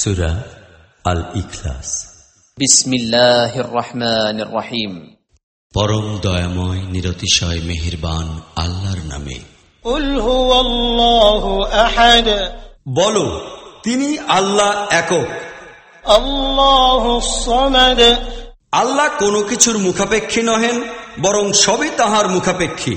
সুরা আল ইখলাস রহিম পরম দয়াময় নিরতিশয় মেহেরবান আল্লাহর নামে। বলো তিনি আল্লাহ একক। আল্লাহ কোনো কিছুর মুখাপেক্ষী নহেন বরং সবই তাহার মুখাপেক্ষী।